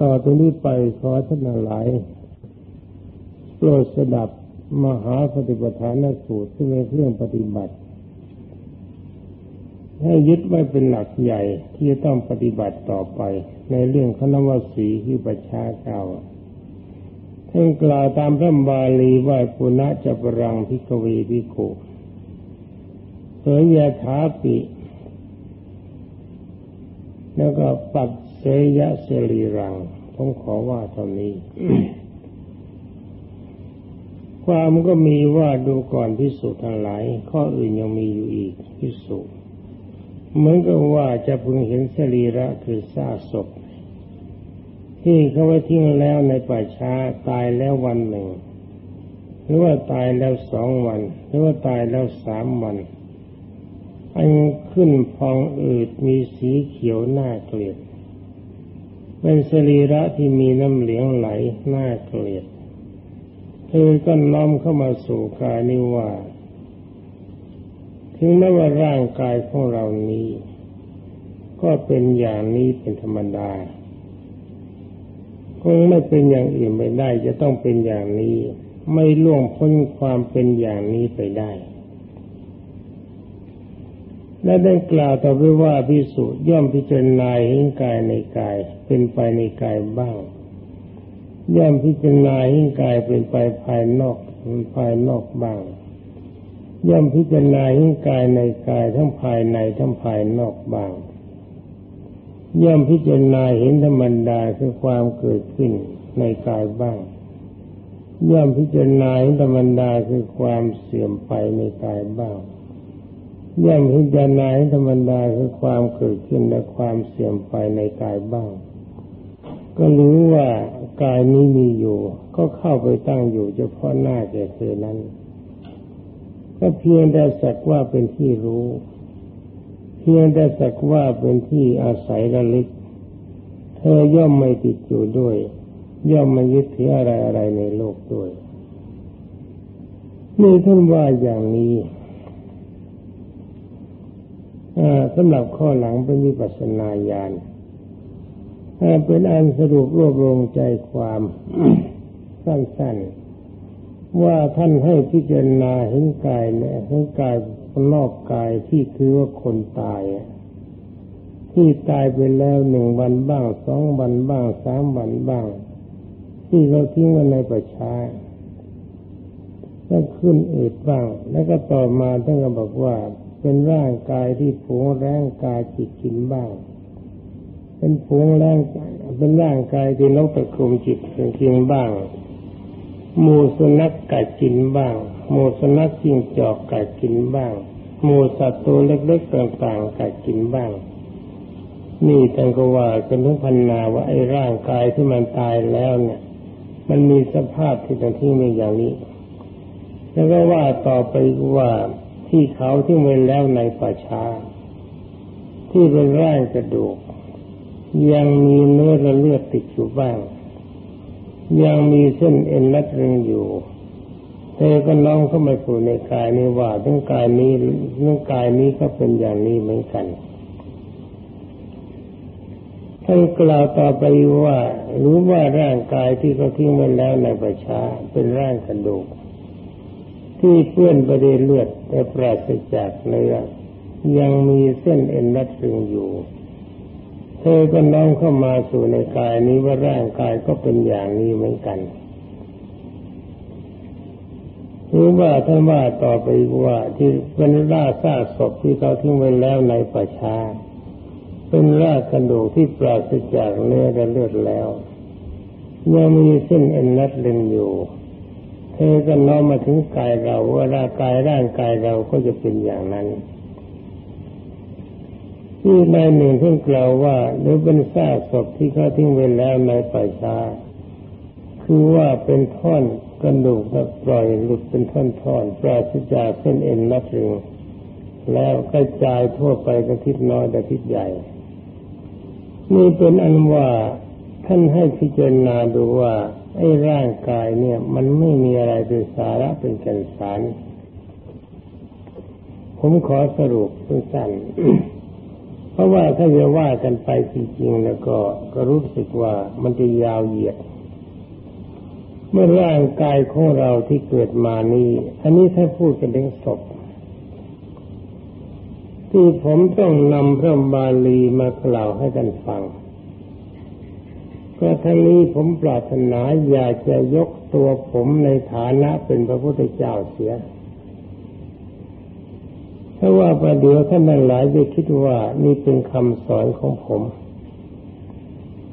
ต่อตรงนี้ไปขอท่านหลายโปรดสดับมหาปฏิปทานสูตรที่เป็นเครื่องปฏิบัติ ให้ยึดไว้เป็นหลักใหญ่ที่จะต้องปฏิบัติต่อไป ในเรื่องคณวสีที่ประชาเก่าท่านกล่าวตามพระบาลีว่าปุณะจะปรังพิกเวพิโกเผยยาถาปิ แล้วก็ปัด เสยะเสรีรังผมขอว่าเท่านี้ ความก็มีว่าดูก่อนพิสุทั้งหลาย ข้ออื่นยังมีอยู่อีกพิสุเหมือนกับว่าจะพึงเห็นสรีระคือซากศพ ที่เขาไว้ทิ้งแล้วในป่าช้าตายแล้ววันหนึ่ง หรือว่าตายแล้วสองวัน หรือว่าตายแล้วสามวันอันขึ้นพองอืดมีสีเขียวหน้าเกลียด เป็นสรีระที่มีน้ำเหลืองไหลหน้าเกลียดเธอก็น้อมเข้ามาสู่กายนิว่า ถึงแม้ว่าร่างกายของเรานี้ ก็เป็นอย่างนี้เป็นธรรมดา คงไม่เป็นอย่างอื่นไปได้ จะต้องเป็นอย่างนี้ ไม่ล่วงพ้นความเป็นอย่างนี้ไปได้ และได้กล่าวต่อไปว่าพิสุย่อมพิจารณาเห็นกายในกาย เป็นไปในกายบ้าง ย่อมพิจารณาเห็นกายเป็นไปภายนอกภายนอกบ้าง ย่อมพิจารณาเห็นกายในกายทั้งภายในทั้งภายนอกบ้าง ย่อมพิจารณาเห็นธรรมดาคือความเกิดขึ้นในกายบ้าง ย่อมพิจารณาเห็นธรรมดาคือความเสื่อมไปในกายบ้าง ย่อมพิจารณาเห็นธรรมดาคือความเกิดขึ้นและความเสื่อมไปในกายบ้าง ก็รู้ว่ากายนี้มีอยู่ ก็เข้าไปตั้งอยู่เฉพาะหน้าแก่เธอนั้น ก็เพียงแต่สักว่าเป็นที่รู้ เพียงแต่สักว่าเป็นที่อาศัยระลึก เธอย่อมไม่ติดอยู่ด้วย ย่อมไม่ยึดถืออะไรอะไรในโลกด้วยนี่ท่านว่าอย่างนี้ สำหรับข้อหลังเป็นวิปัสนาญาณเป็นอันสรุปรวบรวมใจความสั้นๆ ว่าท่านให้พิจารณาเห็นกายเนี่ยเห็นกายนอกกายที่คือว่าคนตาย ที่ตายไปแล้วหนึ่งวันบ้างสองวันบ้างสามวันบ้าง ที่เราทิ้งไว้ในประชาก็ขึ้นอืดบ้าง แล้วก็ต่อมาท่านก็บอกว่า เป็นร่างกายที่ผงแรงกายจิตกินบ้าง เป็นผงแรงเป็นร่างกายที่นกตะคุมจิตกินบ้างหมูสุนัขกัดกินบ้างหมูสุนัขจิ้งจอกกัดกินบ้างหมูสัตว์ตัวเล็กๆต่างๆกัดกินบ้าง นี่ท่านก็ว่ากันทุกพันนาว่าไอ้ร่างกายที่มันตายแล้วเนี่ย มันมีสภาพที่ตรงที่มีอย่างนี้ แล้วก็ว่าต่อไปว่า ที่เขาที่เว้แล้วในป่าช้าที่เป็นร่างกระดูก ยังมีเนื้อและเลือดติดอยู่บ้าง ยังมีเส้นเอ็นรัดรึงอยู่เธอก็น้องเข้ามาสู่ในกายนี้ว่าทั้งกายนี้เรื่องกายนี้ก็เป็นอย่างนี้เหมือนกันท่านกล่าวต่อไปว่า รู้ว่าร่างกายที่เขาทิ้งไว้แล้วในประชาเป็นร่างกระดูก ที่เปื้อนไปด้วยเลือดแต่ปราศจากเนื้อยังมีเส้นเอ็นรัดรึงอยู่ เธอก็น้อมเข้ามาสู่ในกายนี้ว่าร่างกายก็เป็นอย่างนี้เหมือนกันรู้ว่าท่านว่าต่อไปว่าที่เป็นร่าซากศพที่เขาทิ้งไว้แล้วในป่าช้าเป็นรากกระดูกที่ปราศจากเนื้อและเลือดแล้ว ยังมีเส้นเอ็นนัดเล่นอยู่ เธอก็น้อมมาถึงกายเราว่าร่างกายร่างกายเราก็จะเป็นอย่างนั้นที่ในหนึ่งท่านกล่าวว่าหรือเป็นซากศพที่เขาทิ้งไว้แล้วในป่าช้าคือว่าเป็นท่อนกระดูกแบบปล่อยหลุดเป็นท่อนๆปราศจากเส้นเอ็นนัดรึงแล้วกระจายทั่วไปกระทิศน้อยกระทิศใหญ่นี่เป็นอันว่าท่านให้พิจารณาดูว่า ไอ้ร่างกายเนี่ย มันไม่มีอะไรเป็นสาระเป็นแก่นสาร ผมขอสรุปสั้นๆพราะว่าถ้าจะว่ากันไปจริงๆแล้วก็ก็รู้สึกว่ามันจะยาวเหยียดเมื่อร่างกายของเราที่เกิดมานี้ อันนี้ถ้าพูดกันถึงศพที่ผมต้องนำพระบาลีมากล่าวให้ท่านฟัง ก็ทั้งนี้ผมปรารถนาอยากจะยกตัวผมในฐานะเป็นพระพุทธเจ้าเสียถ้าว่าประเดี๋ยวท่านหลายจะคิดว่านี่เป็นคำสอนของผม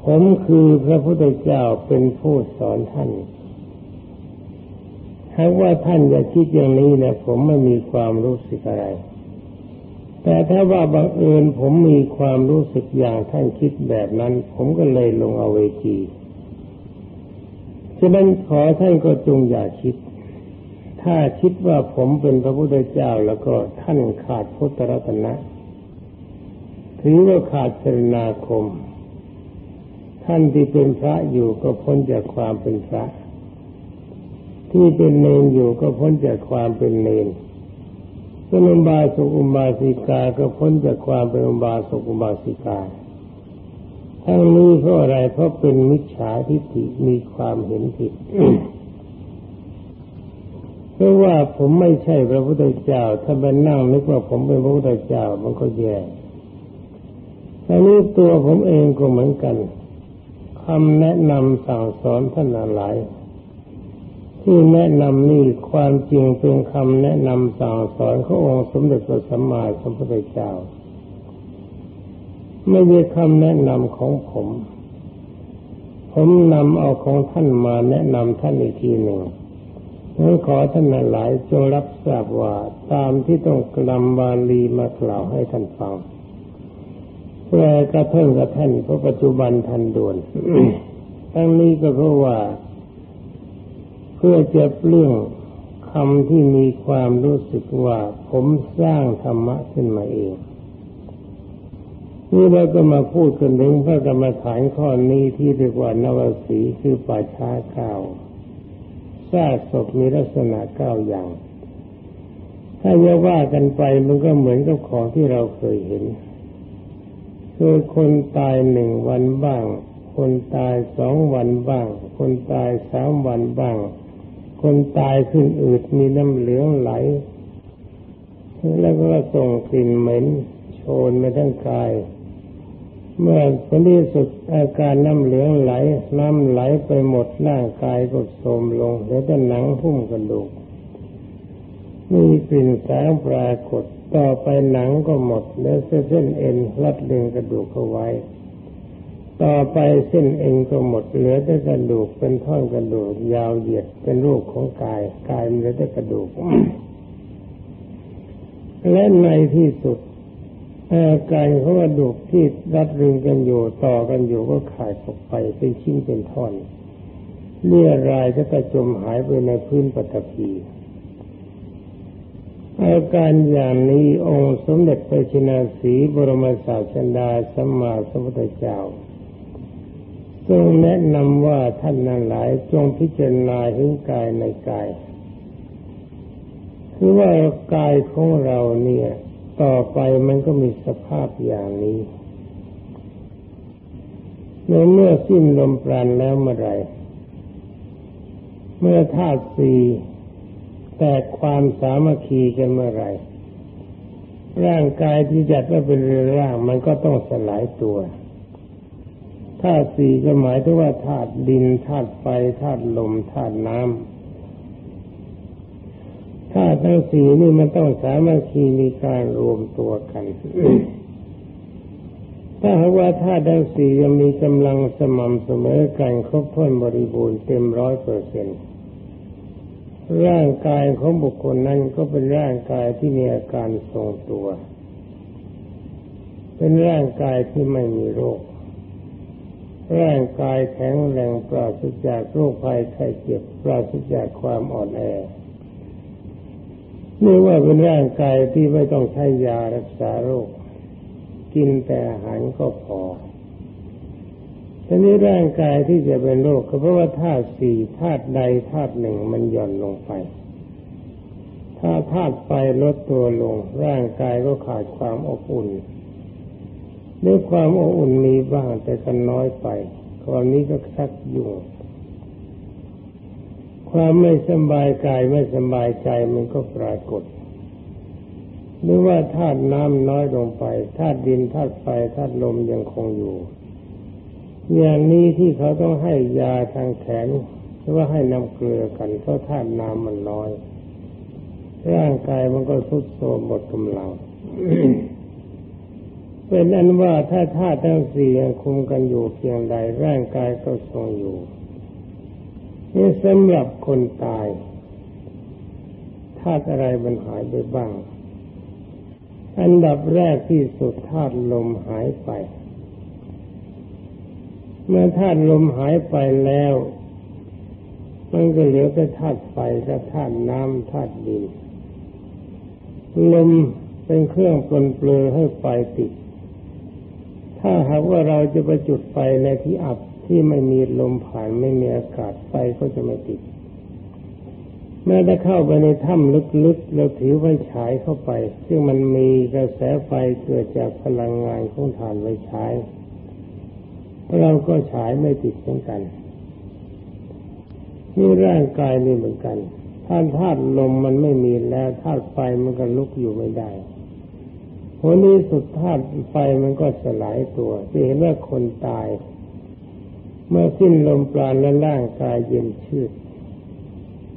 ผมคือพระพุทธเจ้าเป็นผู้สอนท่านหากว่าท่านจะคิดอย่างนี้นะผมไม่มีความรู้สึกอะไร แต่ถ้าว่าบังเอิญผมมีความรู้สึกอย่างท่านคิดแบบนั้น ผมก็เลยลงเอาเวทีฉะนั้นขอท่านก็จงอย่าคิด ถ้าคิดว่าผมเป็นพระพุทธเจ้าแล้วก็ท่านขาดพุทธรัตนะ ถือว่าขาดสรนาคม ท่านที่เป็นพระอยู่ก็พ้นจากความเป็นพระ ที่เป็นเนนอยู่ก็พ้นจากความเป็นเนน เป็นอุบาสกอุบาสิกาก็พ้นจากความเป็นอุบาสกอุบาสิกา ทั้งนี้เพราะอะไรเพราะเป็นมิจฉาทิฏฐิมีความเห็นผิดเพราะว่าผมไม่ใช่พระพุทธเจ้า ถ้าไปนั่งนึกว่าผมเป็นพระพุทธเจ้ามันก็แย่อันนี้ตัวผมเองก็เหมือนกันคำแนะนำสั่งสอนท่านหลาย ที่แนะนำนี่ความจริงเป็นคำแนะนำสั่งสอนขององค์สมเด็จพระสัมมาสัมพุทธเจ้า ไม่ใช่คำแนะนำของผม ผมนำเอาของท่านมาแนะนำท่านอีกทีหนึ่งนั้นขอท่านหลายจงรับทราบว่าตามที่ต้องกลำบาลีมากล่าวให้ท่านฟังแปลกระเทิงกระท่นเพราะปัจจุบันทันด่วนทั้งนี้ก็เพราะว่า เพื่อจะเรื่องคำที่มีความรู้สึกว่าผมสร้างธรรมะขึ้นมาเอง นี่เราก็มาพูดกันถึงพระกรรมฐานข้อนี้ที่เรียกว่านวสีคือป่าช้าเก้าซากศพมีลักษณะเก้าอย่าง ถ้าจะว่ากันไปมันก็เหมือนกับของที่เราเคยเห็นคือคนตายหนึ่งวันบ้าง คนตายสองวันบ้าง คนตายสามวันบ้าง คนตายขึ้นอืดมีน้ำเหลืองไหล แล้วก็ส่งกลิ่นเหม็นโชนไปทั้งกาย เมื่อผลที่สุดอาการน้ำเหลืองไหล น้ำไหลไปหมดร่างกายก็โทมลง แล้วแต่หนังหุ้มกระดูกมีกลิ่นแสงปรากฏต่อไปหนังก็หมด แล้วเส้นเอ็นรัดเลึงกระดูกเข้าไว้ ต่อไปเส้นเอ็นก็หมดเหลือแต่กระดูกเป็นท่อนกระดูก ยาวเหยียดเป็นรูปของกายกายเหลือแต่กระดูก และในที่สุดอาการของกระดูกที่รัดรึงกันอยู่ต่อกันอยู่ก็ขาดออกไปเป็นชิ้นเป็นท่อนเลี่ยรายก็กระจมหายไปในพื้นปฐพีอาการอย่างนี้องค์สมเด็จพระชินาสีบรมศาสดาสัมมาสัมพุทธเจ้า ทรงแนะนำว่าท่านนั้นหลายจงพิจารณาเห็นกายในกาย คือว่ากายของเราเนี่ย ต่อไปมันก็มีสภาพอย่างนี้ในเมื่อสิ้นลมปราณแล้วเมื่อไรเมื่อธาตุสี่แตกความสามัคคีกันเมื่อไรร่างกายที่จัดว่าเป็นเรือร่างมันก็ต้องสลายตัว ธาตุสี่ก็หมายถึงว่าธาตุดินธาตุไฟธาตุลมธาตุน้ำธาตุทั้งสี่นี่มันต้องสามัคคีมีการรวมตัวกัน ถ้าหากว่าธาตุทั้งสี่ยังมีกำลังสม่ำเสมอกันครบถ้วนบริบูรณ์เต็มร้อยเปอร์เซ็นต์ร่างกายของบุคคลนั้นก็เป็นร่างกายที่มีอาการทรงตัว เป็นร่างกายที่ไม่มีโรค ร่างกายแข็งแรงปราศจากโรคภัยไข้เจ็บปราศจากความอ่อนแอนี่ว่าเป็นร่างกายที่ไม่ต้องใช้ยารักษาโรค กินแต่อาหารก็พอทีนี้ร่างกายที่จะเป็นโรคก็เพราะว่าธาตุสี่ธาตุใดธาตุหนึ่งมันหย่อนลงไป ถ้าธาตุไฟลดตัวลง ร่างกายก็ขาดความอบอุ่น ด้วยความอบอุ่นมีบ้างแต่ก็น้อยไปก่อนนี้ก็ชักยุ่งความไม่สบายกายไม่สบายใจมันก็ปรากฏหรือว่าธาตุน้ำน้อยลงไปธาตุดินธาตุไฟธาตุลมยังคงอยู่ อย่างนี้ที่เขาต้องให้ยาทางแขนหรือว่าให้น้ำเกลือกันเพราะธาตุน้ำมันน้อย ร่างกายมันก็ทุดโทรมหมดกำลัง เป็นอันว่าถ้าธาตุทั้งสี่ยังคุมกันอยู่เพียงใดร่างกายก็ทรงอยู่นี่สำหรับคนตายธาตุอะไรมันหายไปบ้าง อันดับแรกที่สุดธาตุลมหายไป เมื่อธาตุลมหายไปแล้ว มันก็เหลือแต่ธาตุไฟกับธาตุน้ำธาตุดินลมเป็นเครื่องปลนเปลือให้ไฟติด ถ้าหากว่าเราจะไปจุดไฟในที่อับที่ไม่มีลมผ่านไม่มีอากาศไฟก็จะไม่ติดแม้ถ้เข้าไปในถ้ำลึกๆเราถือไฟฉายเข้าไป ซึ่งมันมีกระแสไฟเกิดจากพลังงานของถ่านไฟฉายเราก็ฉายไม่ติดเหมือนกันนี่ร่างกายนี่เหมือนกันถ้าธาตุลมมันไม่มีแล้วธาตุไฟมันก็ลุกอยู่ไม่ได้ ผลนี้สุดธาตุไฟมันก็สลายตัวจะเห็นว่าคนตาย เมื่อสิ้นลมปราณและร่างกายเย็นชืด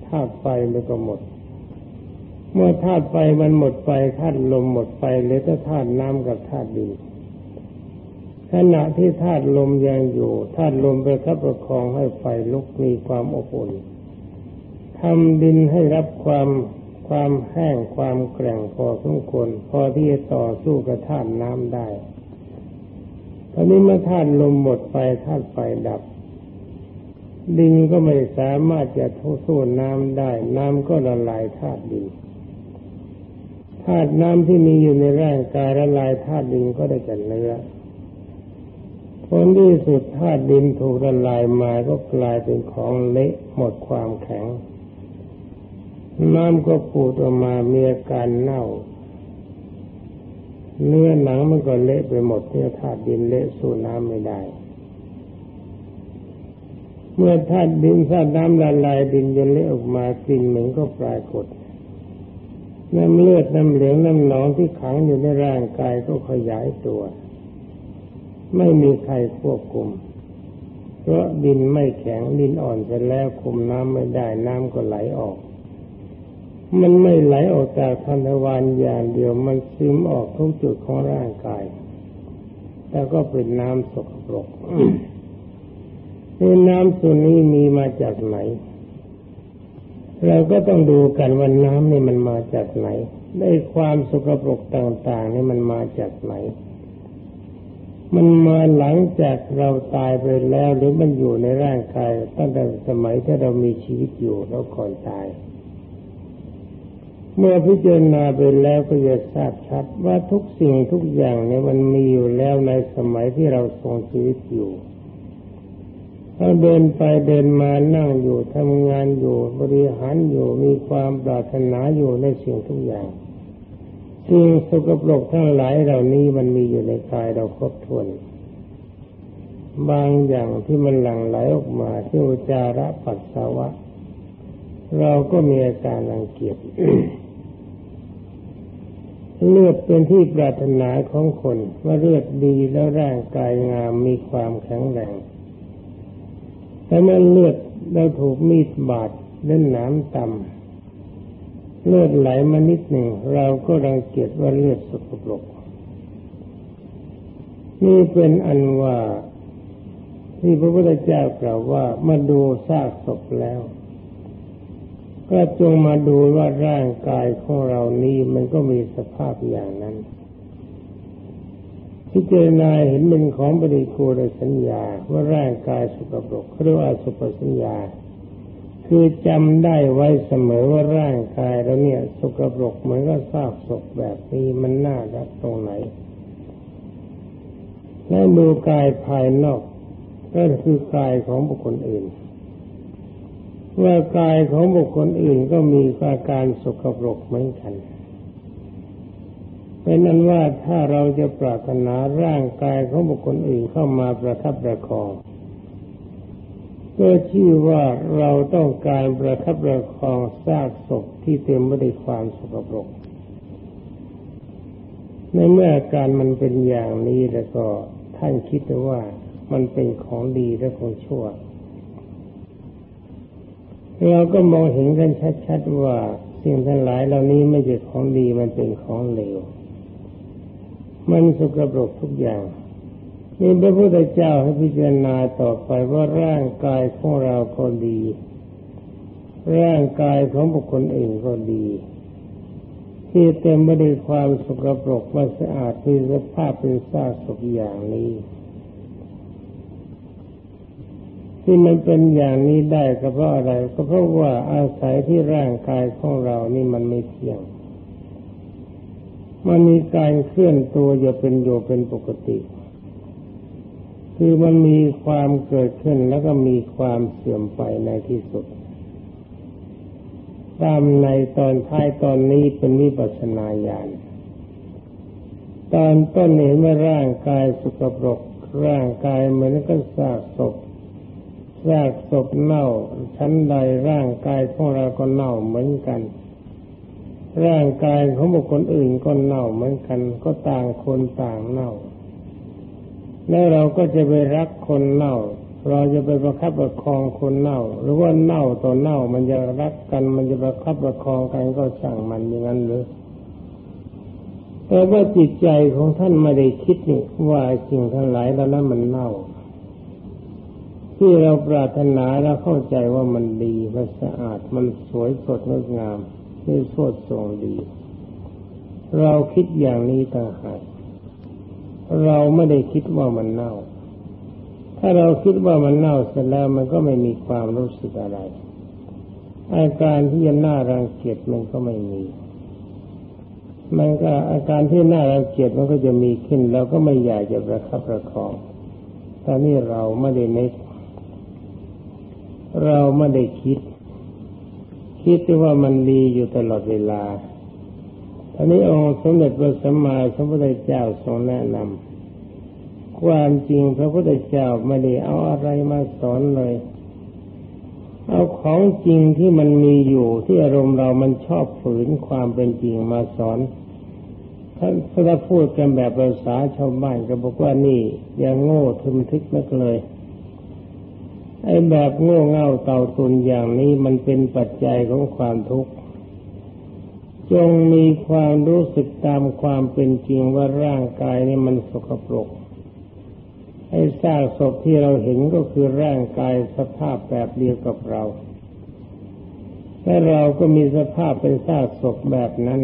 ธาตุไฟมันก็หมด เมื่อธาตุไฟมันหมดไปธาตุลมหมดไปเหลือแต่ธาตุน้ำกับธาตุดินขณะที่ธาตุลมยังอยู่ธาตุลมไปคับประคองให้ไฟลุกมีความอบอุ่นทำดินให้รับความ ความแห้งความแกร่งพอสมควรพอที่จะต่อสู้กับธาตุน้ำได้ ตอนนี้เมื่อธาตุลมหมดไปธาตุไฟดับ ดินก็ไม่สามารถจะทสู้น้ำได้ น้ำก็ละลายธาตุดินธาตุน้ำที่มีอยู่ในร่างกายละลายธาตุดินก็ได้จากเนื้อผลที่สุดธาตุดินถูกละลายมาก็กลายเป็นของเละหมดความแข็ง น้ำก็ปูดออกมามีอาการเน่า เนื้อหนังมันก็เละไปหมดเนื้อธาตุดินเละสู้น้ำไม่ได้ เมื่อธาตุดินธาตุน้ำละลายดินจนเละออกมากลิ่นเหม็นก็ปรากฏน้ำเลือดน้ำเหลืองน้ำหนองที่ขังอยู่ในร่างกายก็ขยายตัว ไม่มีใครควบคุม เพราะดินไม่แข็งดินอ่อนเสร็จแล้วคุมน้ำไม่ได้น้ำก็ไหลออก มันไม่ไหลออกจากทันทวารอย่างเดียวมันซึมออกทุกจุดของร่างกายแต่ก็เป็นน้ำสกปรกนี่น้ำส่วนนี้มีมาจากไหน เราก็ต้องดูกันว่าน้ำนี่มันมาจากไหน ได้ความสกปรกต่างๆนี่มันมาจากไหน มันมาหลังจากเราตายไปแล้วหรือมันอยู่ในร่างกายตั้งแต่สมัยที่เรามีชีวิตอยู่แล้วก่อนตาย เมื่อพิจารณาไปแล้วก็จะทราบชัดว่าทุกสิ่งทุกอย่างเนี่ยมันมีอยู่แล้วในสมัยที่เราทรงชีวิตอยู่เราเดินไปเดินมานั่งอยู่ทำงานอยู่บริหารอยู่มีความปรารถนาอยู่ในสิ่งทุกอย่างสิ่งสกปรกทั้งหลายเหล่านี้มันมีอยู่ในกายเราครบถ้วนบางอย่างที่มันหลั่งไหลออกมาที่อุจาระปัสสาวะ เราก็มีอาการรังเกียจ เลือดเป็นที่ปรารถนาของคนว่าเลือดดีแล้วร่างกายงามมีความแข็งแรงแต่เมื่อเลือดเราถูกมีดบาดเล่นน้ำต่ำเลือดไหลมานิดหนึ่ง เราก็รังเกียจว่าเลือดสกปรกนี่เป็นอันว่าที่พระพุทธเจ้ากล่าวว่ามาดูซากศพแล้ว ก็จงมาดูว่าร่างกายของเรานี้มันก็มีสภาพอย่างนั้น พิจารณาเห็นเป็นของปฏิกูลสัญญาว่าร่างกายสกปรกเรียกว่าสุปสัญญา คือจำได้ไว้เสมอว่าร่างกายเราเนี่ยสกปรกเหมือนกับซากศพแบบนี้มันน่ารักตรงไหน และดูกายภายนอกก็คือกายของบุคคลอื่น ว่ากายของบุคคลอื่นก็มีอาการสกปรกเหมือนกันเป็นนั้นว่าถ้าเราจะปรารถนาร่างกายของบุคคลอื่นเข้ามาประทับประคองก็ชื่อว่าเราต้องการประทับประคองซากศพที่เต็มไปด้วยความสกปรก ในเมื่อการมันเป็นอย่างนี้แล้วก็ท่านคิดว่ามันเป็นของดีและของชั่ว เราก็มองเห็นกันชัดๆว่าสิ่งทั้งหลายเหล่านี้ไม่ใช่ของดีมันเป็นของเลว มันสกปรกทุกอย่างนี่พระพุทธเจ้าให้พิจารณาต่อไปว่าร่างกายของเราก็ดี ร่างกายของบุคคลอื่นก็ดี ที่เต็มไปด้วยความสกปรกไม่สะอาดมีสภาพเป็นซากศพอย่างนี้ ที่มันเป็นอย่างนี้ได้ก็เพราะอะไร ก็เพราะว่าอาศัยที่ร่างกายของเรานี่มันไม่เที่ยง มันมีการเคลื่อนตัวอยู่เป็นอยู่เป็นปกติ คือมันมีความเกิดขึ้นแล้วก็มีความเสื่อมไปในที่สุด ตามในตอนท้ายตอนนี้เป็นวิปัสสนาญาณตอนต้นเห็นว่าร่างกายสกปรกร่างกายเหมือนกับซากศพ ซากศพเน่าชั้นใดร่างกายของเราก็เน่าเหมือนกัน ร่างกายของบุคคลอื่นก็เน่าเหมือนกัน ก็ต่างคนต่างเน่า แล้วเราก็จะไปรักคนเน่า เราจะไปประคับประคองคนเน่า หรือว่าเน่าต่อเน่ามันจะรักกัน มันจะประคับประคองกันก็สั่งมันอย่างนั้นหรือแต่ว่าจิตใจของท่านไม่ได้คิดนี่ว่าสิ่งทั้งหลายแล้วนั้นมันเน่า ที่เราปรารถนาเราเข้าใจว่ามันดีมันสะอาดมันสวยสดงดงามนี่โสดทรงดี เราคิดอย่างนี้ต่างหากเราไม่ได้คิดว่ามันเน่า ถ้าเราคิดว่ามันเน่าเสร็จแล้วมันก็ไม่มีความรู้สึกอะไรอาการที่จะน่ารังเกียจมันก็ไม่มี มันก็อาการที่น่ารังเกียจมันก็จะมีขึ้นเราก็ไม่อยากจะประคับประคองตอนนี้เราไม่ได้เนึก เราไม่ได้คิด คิดว่ามันดีอยู่ตลอดเวลาอันนี้องค์สมเด็จพระสัมมาสัมพุทธเจ้าทรงแนะนำความจริงพระพุทธเจ้าไม่ได้เอาอะไรมาสอนเลย เอาของจริงที่มันมีอยู่ที่อารมณ์เรามันชอบฝืนความเป็นจริงมาสอนท่านพระพูดกันแบบภาษาชาวบ้านก็บอกว่านี่อย่างโง่ทึมทึกนักเลย ไอ้แบบโง่เง่าเต่าตุนอย่างนี้มันเป็นปัจจัยของความทุกข์ จงมีความรู้สึกตามความเป็นจริงว่าร่างกายนี้มันสกปรก ไอ้ซากศพที่เราเห็นก็คือร่างกายสภาพแบบเดียวกับเรา และเราก็มีสภาพเป็นซากศพแบบนั้น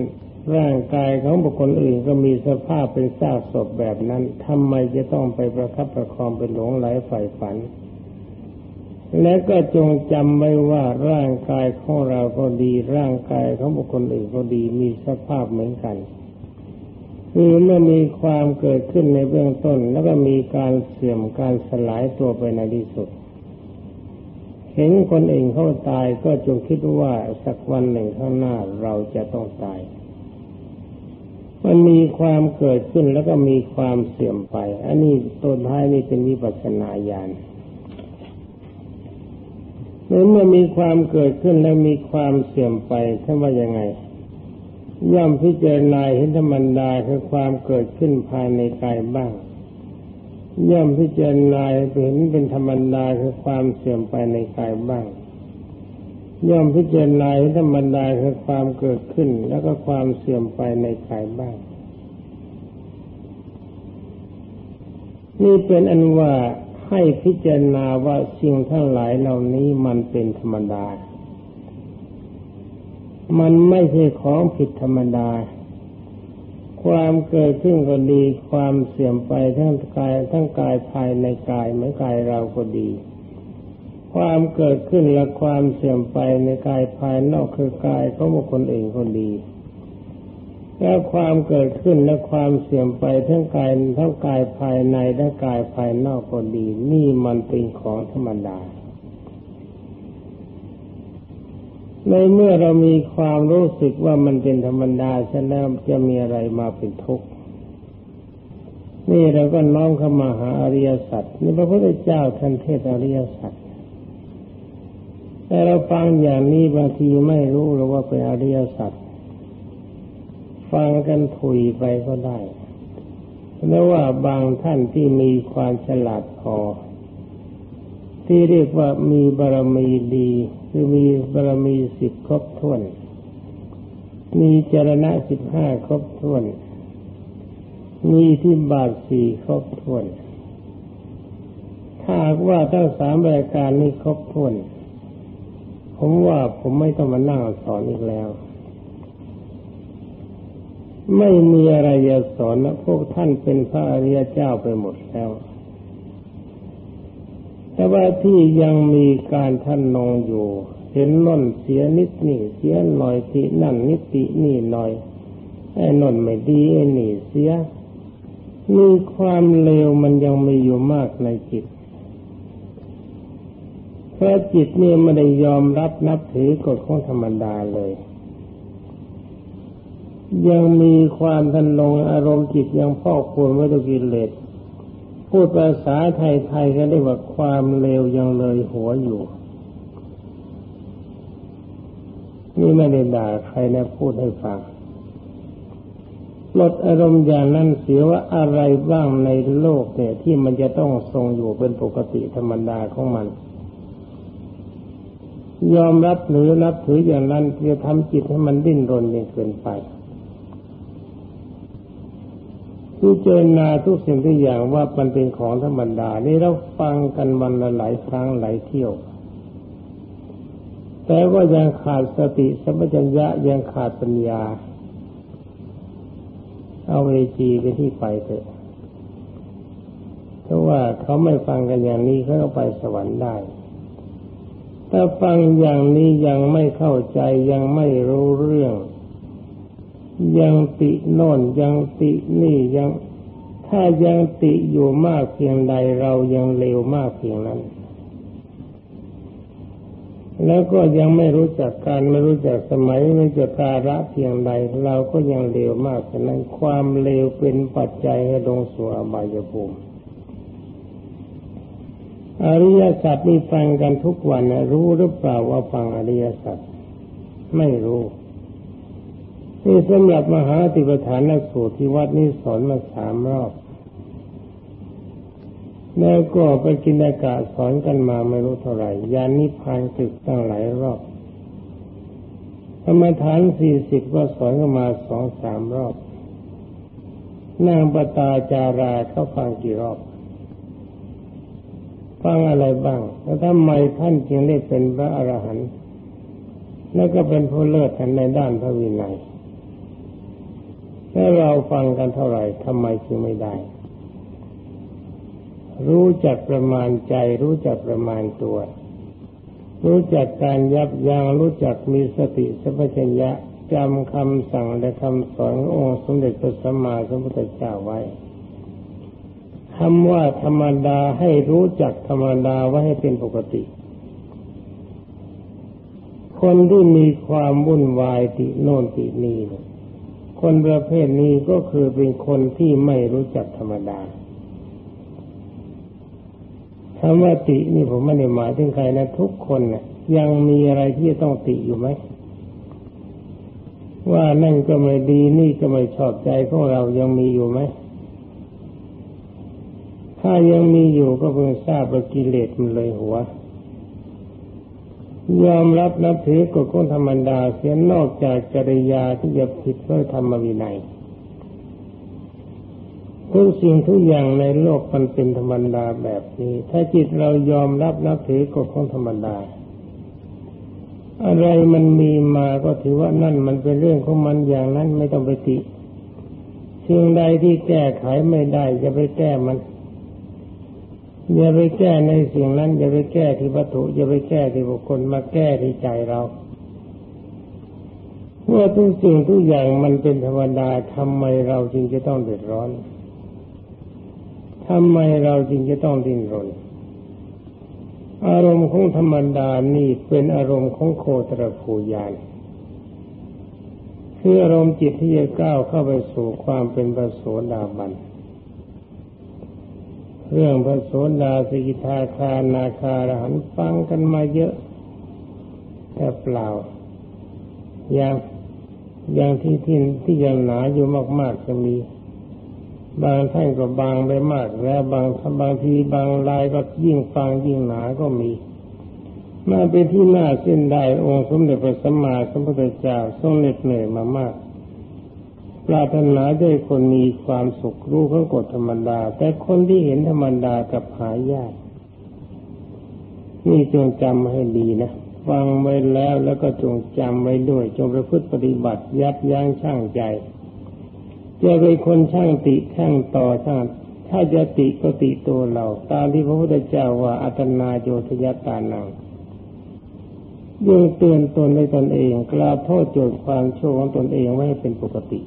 ร่างกายของบุคคลอื่นก็มีสภาพเป็นซากศพแบบนั้นทำไมจะต้องไปประคับประคองเป็นหลงไหลใฝ่ฝัน และก็จงจำไว้ว่าร่างกายของเราก็ดี ร่างกายของบุคคลอื่นก็ดีมีสภาพเหมือนกัน คือเมื่อมีความเกิดขึ้นในเบื้องต้น แล้วก็มีการเสื่อมการสลายตัวไปในที่สุด เห็นคนอื่นเขาตายก็จงคิดว่าสักวันหนึ่งข้างหน้าเราจะต้องตาย มันมีความเกิดขึ้นแล้วก็มีความเสื่อมไป อันนี้ตัวท้ายนี่เป็นวิปัสสนาญาณ เมื่อมีความเกิดขึ้นแล้วมีความเสื่อมไปท่านว่ายังไง ย่อมพิจารณาเห็นธรรมดาคือความเกิดขึ้นภายในกายบ้าง ย่อมพิจารณาเห็นเป็นธรรมดาคือความเสื่อมไปในกายบ้าง ย่อมพิจารณาเห็นธรรมดาคือความเกิดขึ้น แล้วก็ความเสื่อมไปในกายบ้าง นี่เป็นอันว่า ให้พิจารณาว่าสิ่งทั้งหลายเหล่านี้มันเป็นธรรมดา มันไม่ใช่ของผิดธรรมดา ความเกิดขึ้นก็ดี ความเสื่อมไปทั้งกายทั้งกายภายในกายเหมือนกายเราก็ดี ความเกิดขึ้นและความเสื่อมไปในกายภายนอกคือกายของบุคคลอื่นก็ดี และความเกิดขึ้นและความเสื่อมไปทั้งกายทั้งกายภายในทั้งกายภายนอกก็ดี นี่มันเป็นของธรรมดา ในเมื่อเรามีความรู้สึกว่ามันเป็นธรรมดาฉะนั้นจะมีอะไรมาเป็นทุกข์นี่เราก็น้อมเข้ามาหาอริยสัจนี่พระพุทธเจ้าท่านเทศอริยสัจแต่เราฟังอย่างนี้บางทีไม่รู้หรือว่าเป็นอริยสัจ ฟังกันถุยไปก็ได้เพราะว่าบางท่านที่มีความฉลาดพอ ที่เรียกว่ามีบารมีดี คือมีบารมีสิบครบถ้วน มีจรณะสิบห้าครบถ้วน มีที่บาทสี่ครบถ้วน ถ้าว่าทั้งสามรายการนี้ครบถ้วน ผมว่าผมไม่ต้องมานั่งสอนอีกแล้ว ไม่มีอะไรจะสอนนะพวกท่านเป็นพระอริยเจ้าไปหมดแล้ว แต่ว่าที่ยังมีการท่านนองอยู่ เห็นน่นเสียนิดนี่เสียหน่อยตินั่นนิตินี่หน่อยไอ้นนไม่ดีไอ้นี่เสีย มีความเลวมันยังมีอยู่มากในจิตเพราะจิตนี่ไม่ได้ยอมรับนับถือกฎของธรรมดาเลย ยังมีความทันลงอารมณ์จิตยังพอกพูนไว้ด้วยกิเลสพูดภาษาไทยๆก็เรียกว่าความเลวยังเลยหัวอยู่ นี่ไม่ได้ด่าใครนะพูดให้ฟังลดอารมณ์อย่างนั้นเสียว่าอะไรบ้างในโลกเนี่ย ที่มันจะต้องทรงอยู่เป็นปกติธรรมดาของมัน ยอมรับหรือรับถืออย่างนั้นจะทำจิตให้มันดิ้นรนยิ่งเกินไป พิจารณาทุกสิ่งทุกอย่างว่ามันเป็นของธรรมดานี่เราฟังกันวันละหลายครั้งหลายเที่ยว แต่ว่ายังขาดสติสัมปชัญญะยังขาดปัญญา เอาเวจีไปที่ไปเถอะเพราะว่าเขาไม่ฟังกันอย่างนี้เขาก็ไปสวรรค์ได้ ถ้าฟังอย่างนี้ยังไม่เข้าใจยังไม่รู้เรื่อง ยังติโน่นยังตินี่ยังถ้ายังติอยู่มากเพียงใดเรายังเลวมากเพียงนั้น แล้วก็ยังไม่รู้จักการไม่รู้จักสมัยไม่รู้จักการะเพียงใด เราก็ยังเลวมากฉะนั้นความเลวเป็นปัจจัยให้ลงสู่อบายภูมิอริยสัจนี่ฟังกันทุกวันนะรู้หรือเปล่าว่าฟังอริยสัจไม่รู้ นี่สำหรับมหาติปฐานสูตรที่วัดนี้สอนมาสามรอบ แล้วก็ไปกินอากาศสอนกันมาไม่รู้เท่าไหร่ยานิพานตึกตั้งหลายรอบธรรมฐานสี่สิบก็สอนกันมาสองสามรอบนางปตาจาราเขาฟังกี่รอบ ฟังอะไรบ้าง แล้วทำไมท่านจึงได้เป็นพระอรหันต์แล้วก็เป็นผู้เลิศในด้านพระวินัย ถ้าเราฟังกันเท่าไหร่ทำไมจึงไม่ได้ รู้จักประมาณใจ รู้จักประมาณตัว รู้จักการยับยัง้งรู้จักมีสติสัพพัญญะจำคำสั่งและคำสอนององค์สมเด็จพระสัมมาสัมพุทธเจ้าไว้คำว่าธรรมดาให้รู้จักธรรมดาไว้ให้เป็นปกติ คนที่มีความวุ่นวายติโน่นตินี่เนี่ย คนประเภทนี้ก็คือเป็นคนที่ไม่รู้จักธรรมดาคำว่าตินี่ผมไม่ได้หมายถึงใครนะทุกคนนะยังมีอะไรที่ต้องติอยู่ไหมว่านั่นก็ไม่ดีนี่ก็ไม่ชอบใจของเรายังมีอยู่ไหมถ้ายังมีอยู่ก็เพิ่งทราบว่ากิเลสมันเลยหัว ยอมรับนับถือกฎของธรรมดาเสียนอกจากจริยาที่จะผิดเพื่อธรรมวินัยทุกสิ่งทุกอย่างในโลกมันเป็นธรรมดาแบบนี้ ถ้าจิตเรายอมรับนับถือกฎของธรรมดา อะไรมันมีมาก็ถือว่านั่นมันเป็นเรื่องของมันอย่างนั้นไม่ต้องไปติสิ่งใดที่แก้ไขไม่ได้จะไปแก้มัน อย่าไปแก้ในสิ่งนั้นอย่าไปแก้ที่วัตถุอย่าไปแก้ที่บุคคลมาแก้ที่ใจเราเมื่อทุกสิ่งทุกอย่างมันเป็นธรรมดาทำไมเราจึงจะต้องเดือดร้อนทำไมเราจึงจะต้องดิ้นรน อารมณ์ของธรรมดานี่เป็นอารมณ์ของโคตรภูยานคืออารมณ์จิตที่จะก้าวเข้าไปสู่ความเป็นพระโสดาบันเเรื่องพระโสดาสิกิทาคานาคารหันฟังกันมาเยอะแต่เปล่า อย่างอย่างที่ที่ที่ยังหนาอยู่มาก ๆ จะมี บางท่านก็บางไปมากแล้วบางบางทีบางลายก็ยิ่งฟังยิ่งหนาก็มีมาเป็นที่น่าเส้นได้องค์สมเด็จพระสัมมาสัมพุทธเจ้าทรงเหน็ดเหนื่อยมามาก ปรารถนาด้วยคนมีความสุขรู้ข้งกฎธรรมดา แต่คนที่เห็นธรรมดากับหายากนี่จงจำให้ดีนะฟังไว้แล้วแล้วก็จงจำไว้ด้วย จงประพฤติปฏิบัติยับยั้งชั่งใจจะเป็นคนช่างติช่างต่อช่างถ้าจะติก็ติตัวเรา ตามที่พระพุทธเจ้าว่าอัตนาโยทยตานังยังเตือนตนในตนเองกล่าวโทษโจทย์ความชั่วของตนเองไว้เป็นปกติ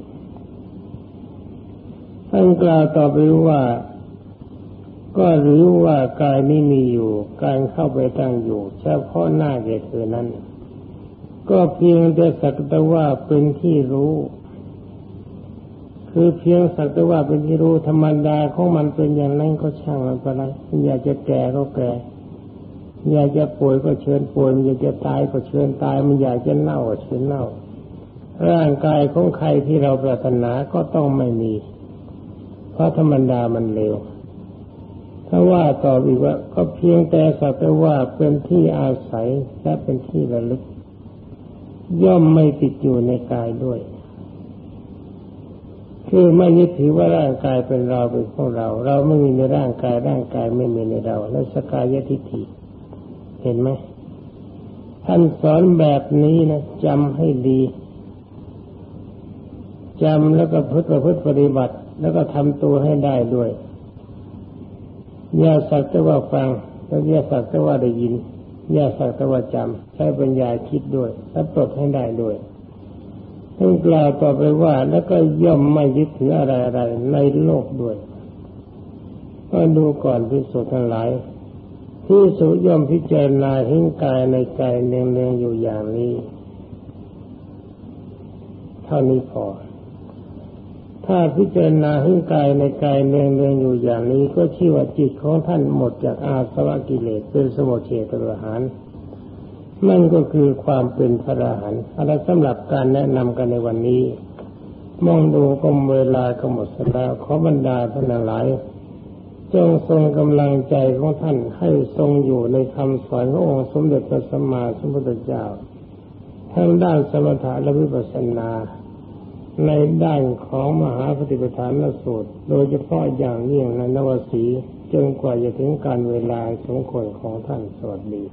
ท่านกล่าวต่อไปว่า ก็หรือว่ากายนี้มีอยู่ การเข้าไปตั้งอยู่เฉพาะหน้าแก่เธอนั้น ก็เพียงแต่สักแต่ว่าเป็นที่รู้ คือเพียงสักแต่ว่าเป็นที่รู้ธรรมดาของมันเป็นอย่างนั้นก็ช่างมันไปเลยอยากจะแก่ก็แก่อยากจะป่วยก็เชิญป่วยมันอยากจะตายก็เชิญตายมันอยากจะเน่าก็เชิญเน่า ร่างกายของใครที่เราปรารถนาก็ต้องไม่มี พราะธรรมดามันเร็วถ้าว่าต่ออีกว่า ก็เพียงแต่สักแต่ว่าเป็นที่อาศัยและเป็นที่ระลึก ย่อมไม่ติดอยู่ในกายด้วย คือไม่ยึดถือว่าร่างกายเป็นเราเป็นของเรา เราไม่มีในร่างกายร่างกายไม่มีในเราและสกายทิฏฐิเห็นไหมท่านสอนแบบนี้นะจำให้ดีจำแล้วก็พึ่งประพฤติปฏิบัติ แล้วก็ทำตัวให้ได้ด้วย อย่าสักแต่ว่าฟังแล้วอย่าสักแต่ว่าได้ยิน อย่าสักแต่ว่าจำใช้ปัญญาคิดด้วย และปลดให้ได้ด้วยท่านกล่าวต่อไปว่า แล้วก็ย่อมไม่ยึดถืออะไรอะไรในโลกด้วยก็ดูก่อนพิสุทั้งหลายผู้สุย่อมพิจารณาเห็นกายในใจเนืองๆอยู่อย่างนี้ เท่านี้พอ ถ้าพิจารณาเห็นกายในกายเนืองๆองอยู่อย่างนี้ก็ชื่อว่าจิตของท่านหมดจากอาสวะกิเลสเป็นสมุทเฉตระหารนั่นก็คือความเป็นพระอรหันต์อะไรสำหรับการแนะนำกันในวันนี้ มองดูก็เวลาก็หมดแล้วขอบรรดาท่านหลายจงทรงกำลังใจของท่านให้ทรงอยู่ในคำสอนขององค์สมเด็จพระสัมมาสัมพุทธเจ้าทั้งด้านสมถะและวิปัสสนา ในด้านของมหาปฏิปทานสูตร โดยเฉพาะอย่างยิ่งในนวสีจนกว่าจะถึงการเวลาสมควรของท่านสวัสดี